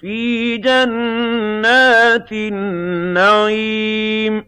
فِي جَنَّاتِ النَّعِيمِ.